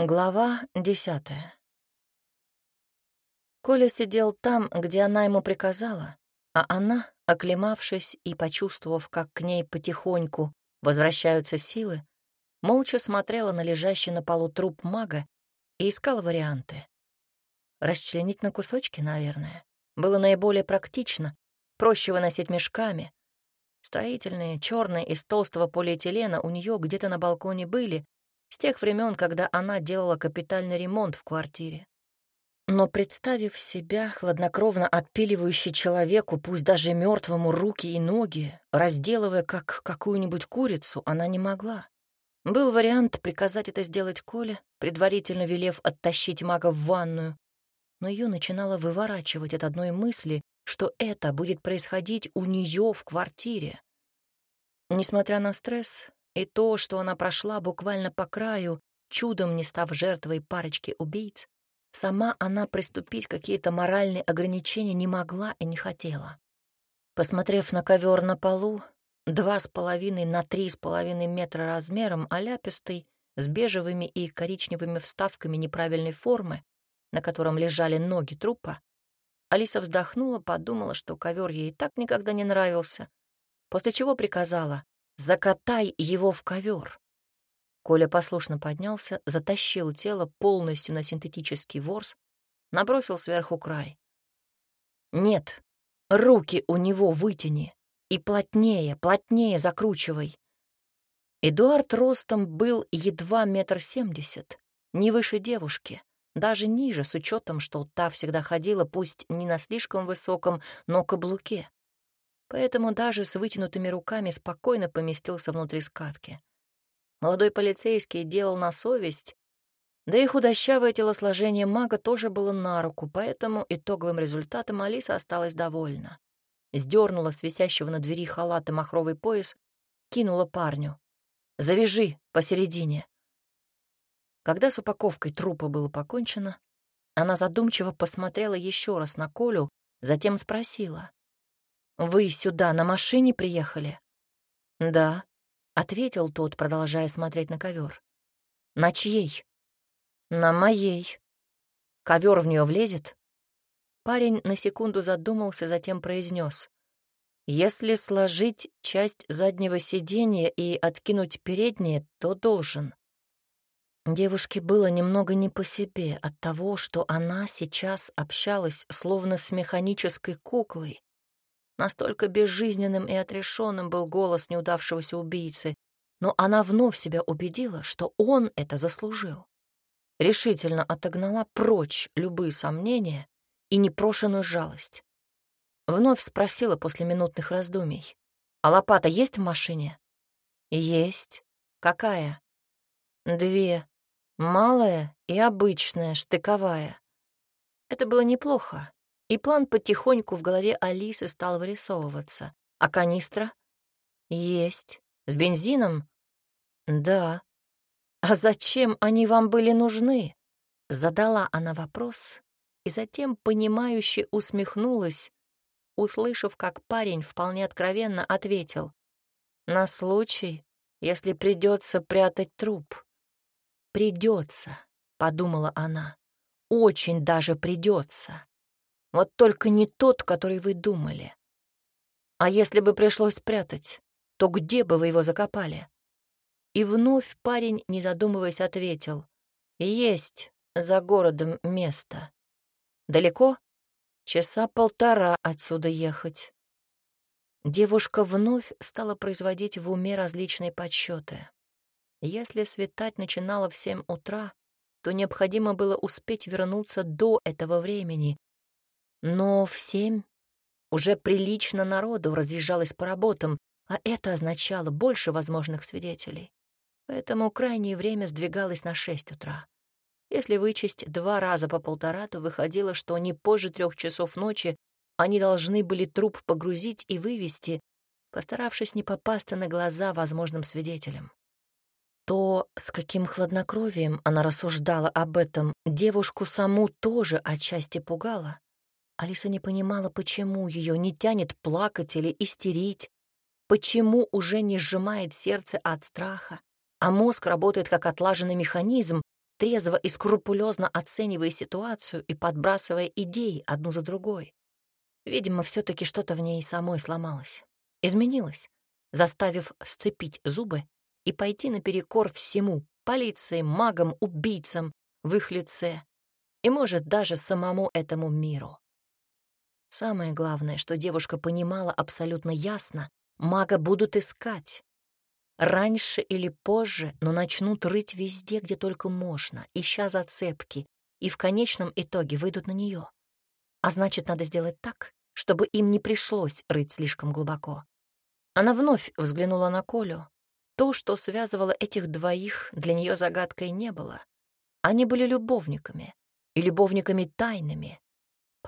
Глава десятая. Коля сидел там, где она ему приказала, а она, оклемавшись и почувствовав, как к ней потихоньку возвращаются силы, молча смотрела на лежащий на полу труп мага и искала варианты. Расчленить на кусочки, наверное, было наиболее практично, проще выносить мешками. Строительные, черные, из толстого полиэтилена у нее где-то на балконе были, с тех времен, когда она делала капитальный ремонт в квартире. Но представив себя, хладнокровно отпиливающий человеку, пусть даже мертвому, руки и ноги, разделывая как какую-нибудь курицу, она не могла. Был вариант приказать это сделать Коле, предварительно велев оттащить мага в ванную, но ее начинало выворачивать от одной мысли, что это будет происходить у нее в квартире. Несмотря на стресс, и то, что она прошла буквально по краю, чудом не став жертвой парочки убийц, сама она приступить какие-то моральные ограничения не могла и не хотела. Посмотрев на ковер на полу, два с половиной на три с половиной метра размером, оляпистый, с бежевыми и коричневыми вставками неправильной формы, на котором лежали ноги трупа, Алиса вздохнула, подумала, что ковер ей так никогда не нравился, после чего приказала Закатай его в ковер. Коля послушно поднялся, затащил тело полностью на синтетический ворс, набросил сверху край. «Нет, руки у него вытяни и плотнее, плотнее закручивай». Эдуард ростом был едва метр семьдесят, не выше девушки, даже ниже, с учетом, что та всегда ходила, пусть не на слишком высоком, но каблуке поэтому даже с вытянутыми руками спокойно поместился внутри скатки. Молодой полицейский делал на совесть, да и худощавое телосложение мага тоже было на руку, поэтому итоговым результатом Алиса осталась довольна. Сдернула с висящего на двери халата махровый пояс, кинула парню. «Завяжи посередине». Когда с упаковкой трупа было покончено, она задумчиво посмотрела еще раз на Колю, затем спросила. «Вы сюда на машине приехали?» «Да», — ответил тот, продолжая смотреть на ковер. «На чьей?» «На моей». «Ковер в нее влезет?» Парень на секунду задумался, затем произнес. «Если сложить часть заднего сиденья и откинуть переднее, то должен». Девушке было немного не по себе от того, что она сейчас общалась словно с механической куклой, Настолько безжизненным и отрешенным был голос неудавшегося убийцы, но она вновь себя убедила, что он это заслужил. Решительно отогнала прочь любые сомнения и непрошенную жалость. Вновь спросила после минутных раздумий. «А лопата есть в машине?» «Есть. Какая?» «Две. Малая и обычная, штыковая». Это было неплохо, и план потихоньку в голове Алисы стал вырисовываться. А канистра? Есть. С бензином? Да. А зачем они вам были нужны? Задала она вопрос и затем, понимающе усмехнулась, услышав, как парень вполне откровенно ответил. «На случай, если придется прятать труп». «Придется», — подумала она, — «очень даже придется». Вот только не тот, который вы думали. А если бы пришлось прятать, то где бы вы его закопали? И вновь парень, не задумываясь, ответил. Есть за городом место. Далеко? Часа полтора отсюда ехать. Девушка вновь стала производить в уме различные подсчеты. Если светать начинало в семь утра, то необходимо было успеть вернуться до этого времени, но в семь уже прилично народу разъезжалось по работам, а это означало больше возможных свидетелей. Поэтому крайнее время сдвигалось на шесть утра. Если вычесть два раза по полтора, то выходило, что не позже трех часов ночи они должны были труп погрузить и вывести, постаравшись не попасться на глаза возможным свидетелям. То, с каким хладнокровием она рассуждала об этом, девушку саму тоже отчасти пугало. Алиса не понимала, почему ее не тянет плакать или истерить, почему уже не сжимает сердце от страха, а мозг работает как отлаженный механизм, трезво и скрупулезно оценивая ситуацию и подбрасывая идеи одну за другой. Видимо, все таки что-то в ней самой сломалось, изменилось, заставив сцепить зубы и пойти наперекор всему — полиции, магам, убийцам в их лице и, может, даже самому этому миру. Самое главное, что девушка понимала абсолютно ясно, мага будут искать. Раньше или позже, но начнут рыть везде, где только можно, ища зацепки, и в конечном итоге выйдут на нее. А значит, надо сделать так, чтобы им не пришлось рыть слишком глубоко. Она вновь взглянула на Колю. То, что связывало этих двоих, для нее загадкой не было. Они были любовниками, и любовниками тайными,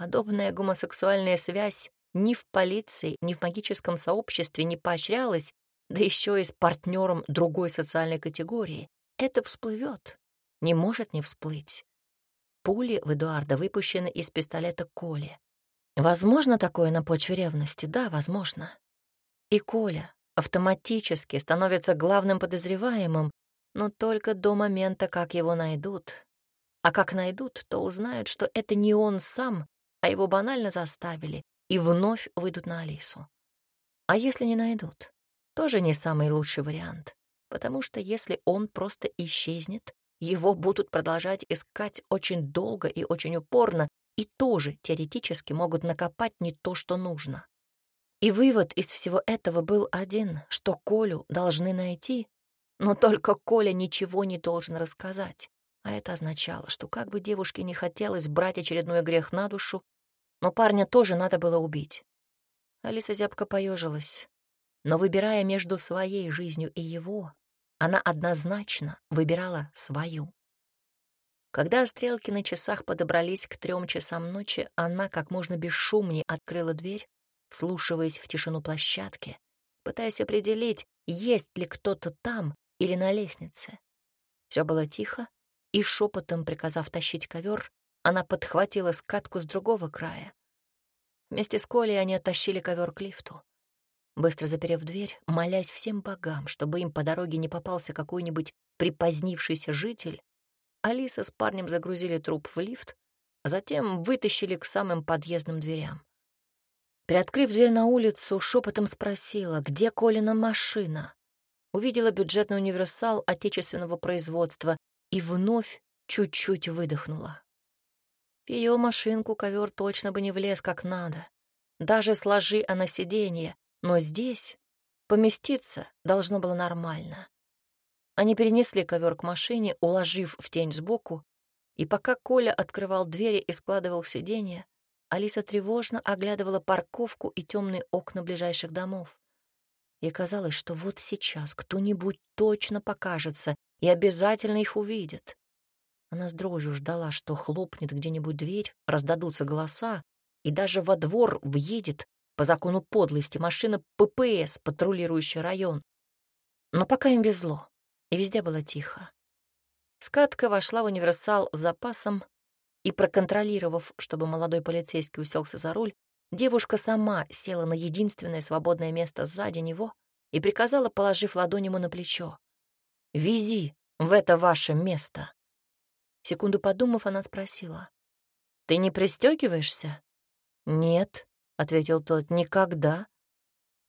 Подобная гомосексуальная связь ни в полиции, ни в магическом сообществе не поощрялась, да еще и с партнером другой социальной категории. Это всплывет, не может не всплыть. Пули в Эдуарда выпущены из пистолета Коли. Возможно такое на почве ревности? Да, возможно. И Коля автоматически становится главным подозреваемым, но только до момента, как его найдут. А как найдут, то узнают, что это не он сам, а его банально заставили, и вновь выйдут на Алису. А если не найдут? Тоже не самый лучший вариант, потому что если он просто исчезнет, его будут продолжать искать очень долго и очень упорно, и тоже теоретически могут накопать не то, что нужно. И вывод из всего этого был один, что Колю должны найти, но только Коля ничего не должен рассказать. А это означало, что как бы девушке не хотелось брать очередной грех на душу, но парня тоже надо было убить. Алиса зябко поежилась. Но выбирая между своей жизнью и его, она однозначно выбирала свою. Когда стрелки на часах подобрались к трем часам ночи, она как можно бесшумнее открыла дверь, вслушиваясь в тишину площадки, пытаясь определить, есть ли кто-то там или на лестнице. Все было тихо, и шепотом приказав тащить ковер, она подхватила скатку с другого края. Вместе с Колей они оттащили ковер к лифту. Быстро заперев дверь, молясь всем богам, чтобы им по дороге не попался какой-нибудь припозднившийся житель, Алиса с парнем загрузили труп в лифт, затем вытащили к самым подъездным дверям. Приоткрыв дверь на улицу, шепотом спросила, где Колина машина. Увидела бюджетный универсал отечественного производства и вновь чуть-чуть выдохнула. В ее машинку ковер точно бы не влез как надо. Даже сложи она сиденье, но здесь поместиться должно было нормально. Они перенесли ковер к машине, уложив в тень сбоку, и пока Коля открывал двери и складывал сиденье, Алиса тревожно оглядывала парковку и темные окна ближайших домов. Ей казалось, что вот сейчас кто-нибудь точно покажется и обязательно их увидит. Она с дрожью ждала, что хлопнет где-нибудь дверь, раздадутся голоса, и даже во двор въедет, по закону подлости, машина ППС, патрулирующая район. Но пока им везло, и везде было тихо. Скатка вошла в универсал с запасом, и, проконтролировав, чтобы молодой полицейский уселся за руль, девушка сама села на единственное свободное место сзади него и приказала, положив ладонь ему на плечо. «Вези в это ваше место». Секунду подумав, она спросила. «Ты не пристегиваешься?» «Нет», — ответил тот, — «никогда».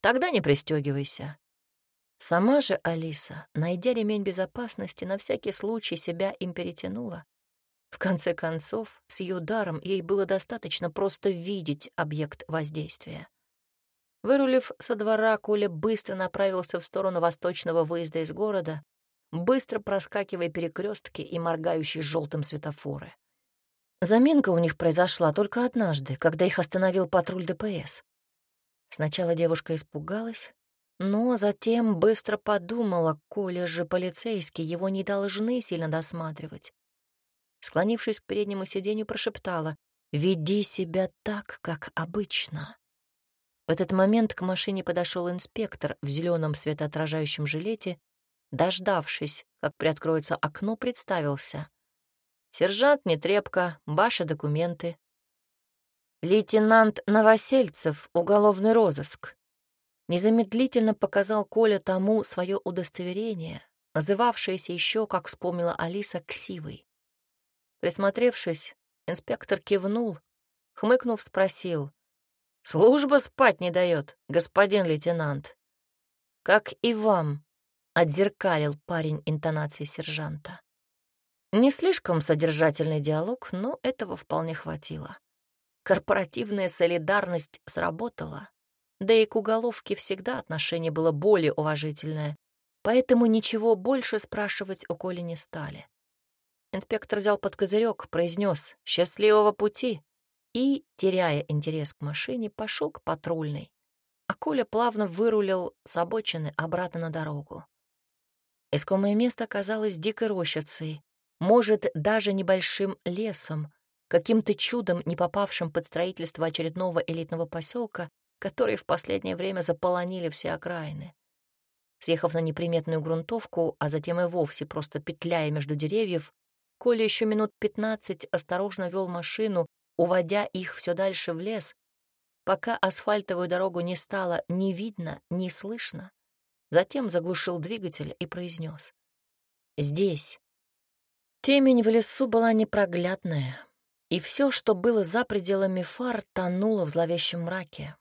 «Тогда не пристегивайся». Сама же Алиса, найдя ремень безопасности, на всякий случай себя им перетянула. В конце концов, с ее ударом ей было достаточно просто видеть объект воздействия. Вырулив со двора, Коля быстро направился в сторону восточного выезда из города, быстро проскакивая перекрестки и моргающие желтым светофоры. Заминка у них произошла только однажды, когда их остановил патруль ДПС. Сначала девушка испугалась, но затем быстро подумала, коли же полицейские его не должны сильно досматривать. Склонившись к переднему сиденью, прошептала «Веди себя так, как обычно». В этот момент к машине подошел инспектор в зеленом светоотражающем жилете Дождавшись, как приоткроется окно, представился. «Сержант Нетребко, ваши документы». «Лейтенант Новосельцев, уголовный розыск». Незамедлительно показал Коля тому свое удостоверение, называвшееся еще, как вспомнила Алиса, ксивой. Присмотревшись, инспектор кивнул, хмыкнув, спросил. «Служба спать не дает, господин лейтенант». «Как и вам», — отзеркалил парень интонации сержанта. Не слишком содержательный диалог, но этого вполне хватило. Корпоративная солидарность сработала, да и к уголовке всегда отношение было более уважительное, поэтому ничего больше спрашивать у Коли не стали. Инспектор взял под козырек, произнес «Счастливого пути!» и, теряя интерес к машине, пошел к патрульной, а Коля плавно вырулил с обочины обратно на дорогу. Искомое место оказалось дикой рощицей, может, даже небольшим лесом, каким-то чудом не попавшим под строительство очередного элитного поселка, которые в последнее время заполонили все окраины. Съехав на неприметную грунтовку, а затем и вовсе просто петляя между деревьев, Коля еще минут пятнадцать осторожно вел машину, уводя их все дальше в лес, пока асфальтовую дорогу не стало ни видно, ни слышно. Затем заглушил двигатель и произнес: «Здесь». Темень в лесу была непроглядная, и все, что было за пределами фар, тонуло в зловещем мраке.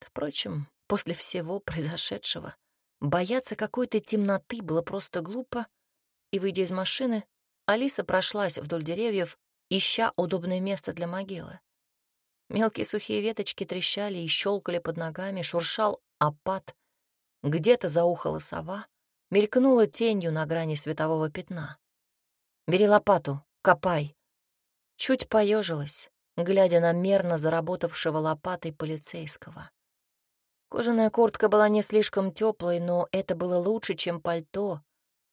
Впрочем, после всего произошедшего, бояться какой-то темноты было просто глупо, и, выйдя из машины, Алиса прошлась вдоль деревьев, ища удобное место для могилы. Мелкие сухие веточки трещали и щелкали под ногами, шуршал опад. Где-то заухала сова, мелькнула тенью на грани светового пятна. «Бери лопату, копай», Чуть поежилась, глядя на мерно заработавшего лопатой полицейского. Кожаная куртка была не слишком теплой, но это было лучше, чем пальто.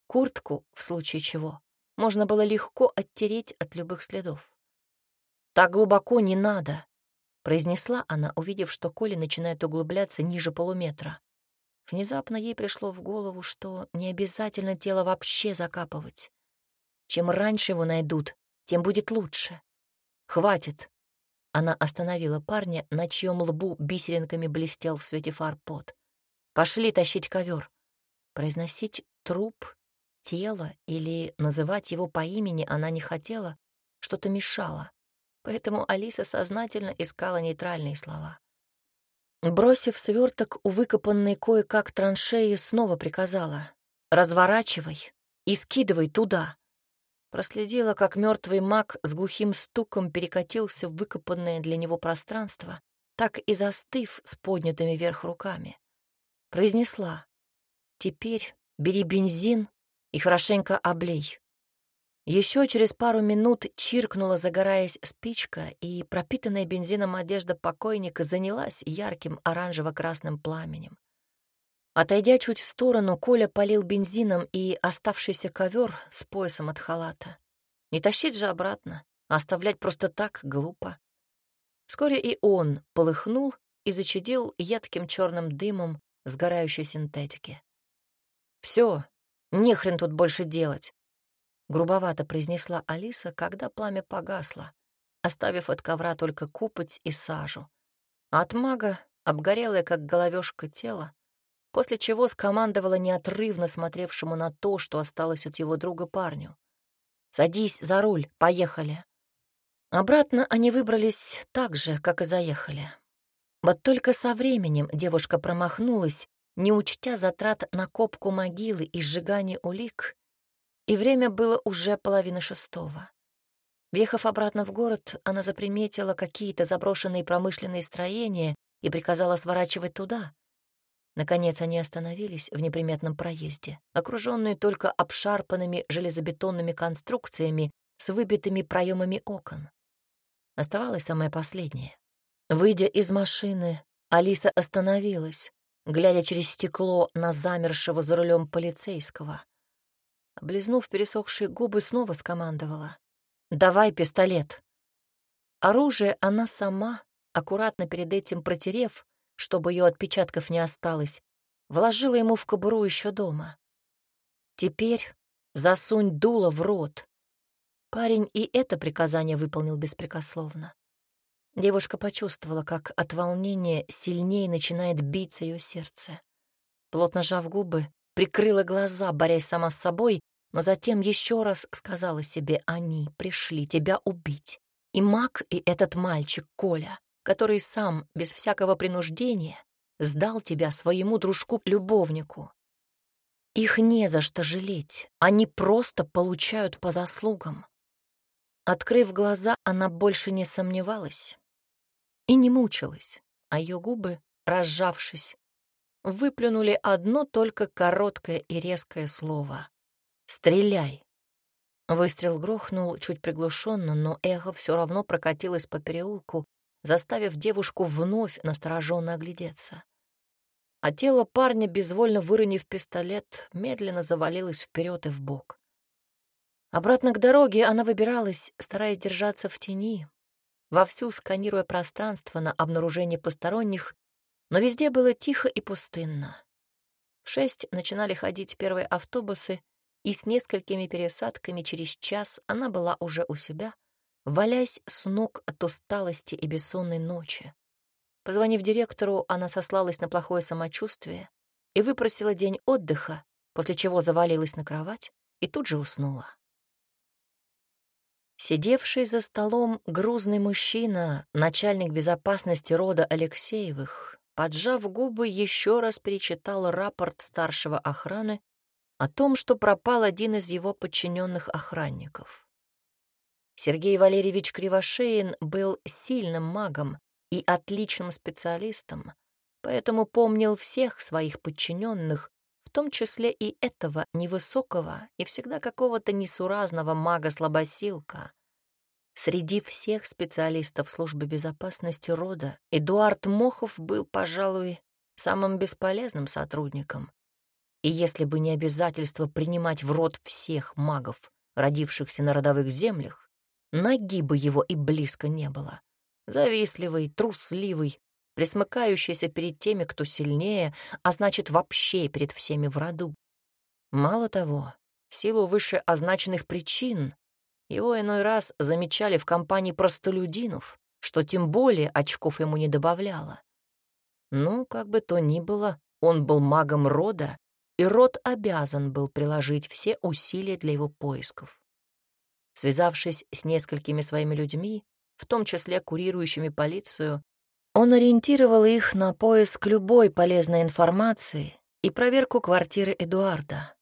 Куртку, в случае чего, можно было легко оттереть от любых следов. «Так глубоко не надо», — произнесла она, увидев, что Коля начинает углубляться ниже полуметра. Внезапно ей пришло в голову, что не обязательно тело вообще закапывать. Чем раньше его найдут, тем будет лучше. Хватит. Она остановила парня, на чьем лбу бисеринками блестел в свете фар пот. Пошли тащить ковер. Произносить труп, тело или называть его по имени она не хотела, что-то мешало. Поэтому Алиса сознательно искала нейтральные слова. Бросив сверток у выкопанной кое-как траншеи, снова приказала «Разворачивай и скидывай туда». Проследила, как мертвый маг с глухим стуком перекатился в выкопанное для него пространство, так и застыв с поднятыми вверх руками. Произнесла «Теперь бери бензин и хорошенько облей». Еще через пару минут чиркнула, загораясь спичка, и пропитанная бензином одежда покойника занялась ярким оранжево-красным пламенем. Отойдя чуть в сторону, Коля полил бензином и оставшийся ковер с поясом от халата. Не тащить же обратно, а оставлять просто так глупо. Вскоре и он полыхнул и зачадил едким черным дымом сгорающей синтетики. Все, не хрен тут больше делать, грубовато произнесла Алиса, когда пламя погасло, оставив от ковра только купоть и сажу. От мага, обгорелое, как головешка тело, после чего скомандовала неотрывно смотревшему на то, что осталось от его друга парню. «Садись за руль, поехали». Обратно они выбрались так же, как и заехали. Вот только со временем девушка промахнулась, не учтя затрат на копку могилы и сжигание улик, и время было уже половина шестого. Въехав обратно в город, она заприметила какие-то заброшенные промышленные строения и приказала сворачивать туда — Наконец они остановились в неприметном проезде, окруженные только обшарпанными железобетонными конструкциями с выбитыми проемами окон. Оставалось самое последнее. Выйдя из машины, Алиса остановилась, глядя через стекло на замершего за рулем полицейского. Облизнув пересохшие губы, снова скомандовала. «Давай пистолет». Оружие она сама, аккуратно перед этим протерев, чтобы ее отпечатков не осталось, вложила ему в кобуру еще дома. Теперь засунь дуло в рот. Парень и это приказание выполнил беспрекословно. Девушка почувствовала, как от волнения сильнее начинает биться ее сердце. Плотно сжав губы, прикрыла глаза, борясь сама с собой, но затем еще раз сказала себе, они пришли тебя убить. И маг, и этот мальчик, Коля, который сам, без всякого принуждения, сдал тебя своему дружку-любовнику. Их не за что жалеть, они просто получают по заслугам. Открыв глаза, она больше не сомневалась и не мучилась, а ее губы, разжавшись, выплюнули одно только короткое и резкое слово «Стреляй!». Выстрел грохнул чуть приглушенно, но эхо все равно прокатилось по переулку, заставив девушку вновь настороженно оглядеться. А тело парня, безвольно выронив пистолет, медленно завалилось вперед и вбок. Обратно к дороге она выбиралась, стараясь держаться в тени, вовсю сканируя пространство на обнаружение посторонних, но везде было тихо и пустынно. В шесть начинали ходить первые автобусы, и с несколькими пересадками через час она была уже у себя, валясь с ног от усталости и бессонной ночи. Позвонив директору, она сослалась на плохое самочувствие и выпросила день отдыха, после чего завалилась на кровать и тут же уснула. Сидевший за столом грузный мужчина, начальник безопасности рода Алексеевых, поджав губы, еще раз перечитал рапорт старшего охраны о том, что пропал один из его подчиненных охранников. Сергей Валерьевич Кривошеин был сильным магом и отличным специалистом, поэтому помнил всех своих подчиненных, том числе и этого невысокого и всегда какого-то несуразного мага-слабосилка. Среди всех специалистов службы безопасности рода Эдуард Мохов был, пожалуй, самым бесполезным сотрудником. И если бы не обязательство принимать в рот всех магов, родившихся на родовых землях, ноги бы его и близко не было. Завистливый, трусливый, присмыкающийся перед теми, кто сильнее, а значит, вообще перед всеми в роду. Мало того, в силу вышеозначенных причин его иной раз замечали в компании простолюдинов, что тем более очков ему не добавляло. Ну, как бы то ни было, он был магом рода, и род обязан был приложить все усилия для его поисков. Связавшись с несколькими своими людьми, в том числе курирующими полицию, он ориентировал их на поиск любой полезной информации и проверку квартиры Эдуарда.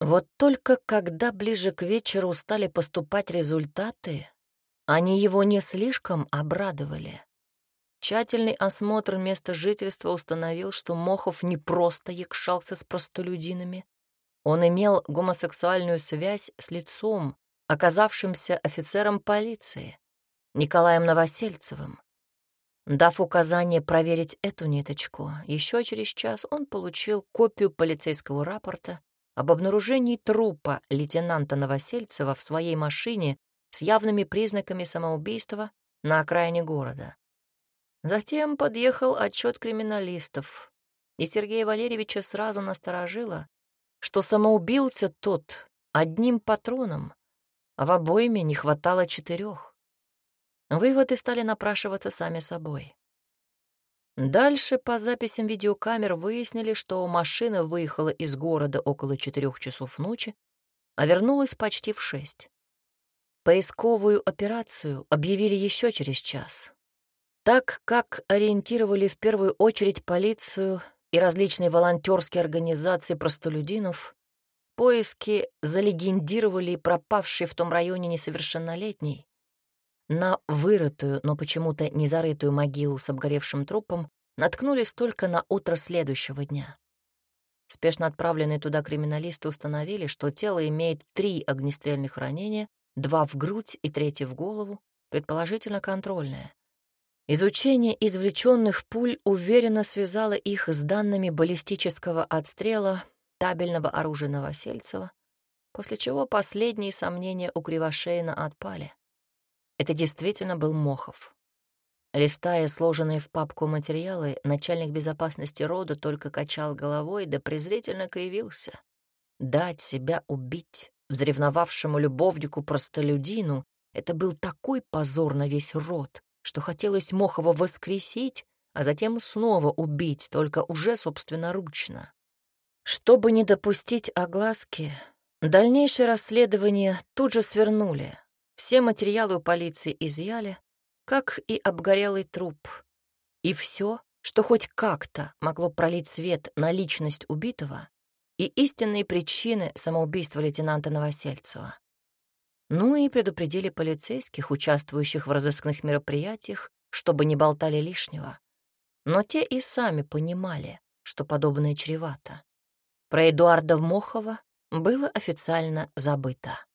Вот только когда ближе к вечеру стали поступать результаты, они его не слишком обрадовали. Тщательный осмотр места жительства установил, что Мохов не просто якшался с простолюдинами. Он имел гомосексуальную связь с лицом, оказавшимся офицером полиции, Николаем Новосельцевым. Дав указание проверить эту ниточку, еще через час он получил копию полицейского рапорта об обнаружении трупа лейтенанта Новосельцева в своей машине с явными признаками самоубийства на окраине города. Затем подъехал отчет криминалистов, и Сергея Валерьевича сразу насторожило, что самоубился тот одним патроном, а в обойме не хватало четырех. Выводы стали напрашиваться сами собой. Дальше по записям видеокамер выяснили, что машина выехала из города около четырех часов ночи, а вернулась почти в шесть. Поисковую операцию объявили еще через час. Так как ориентировали в первую очередь полицию и различные волонтерские организации простолюдинов, поиски залегендировали пропавший в том районе несовершеннолетний, на вырытую, но почему-то не зарытую могилу с обгоревшим трупом наткнулись только на утро следующего дня. Спешно отправленные туда криминалисты установили, что тело имеет три огнестрельных ранения, два в грудь и третье в голову, предположительно контрольное. Изучение извлеченных пуль уверенно связало их с данными баллистического отстрела табельного оружия Новосельцева, после чего последние сомнения у Кривошеина отпали. Это действительно был Мохов. Листая сложенные в папку материалы, начальник безопасности рода только качал головой да презрительно кривился. Дать себя убить взревновавшему любовнику-простолюдину — это был такой позор на весь род, что хотелось Мохова воскресить, а затем снова убить, только уже собственноручно. Чтобы не допустить огласки, Дальнейшее расследование тут же свернули. Все материалы у полиции изъяли, как и обгорелый труп. И все, что хоть как-то могло пролить свет на личность убитого и истинные причины самоубийства лейтенанта Новосельцева. Ну и предупредили полицейских, участвующих в разыскных мероприятиях, чтобы не болтали лишнего. Но те и сами понимали, что подобное чревато. Про Эдуарда Мохова было официально забыто.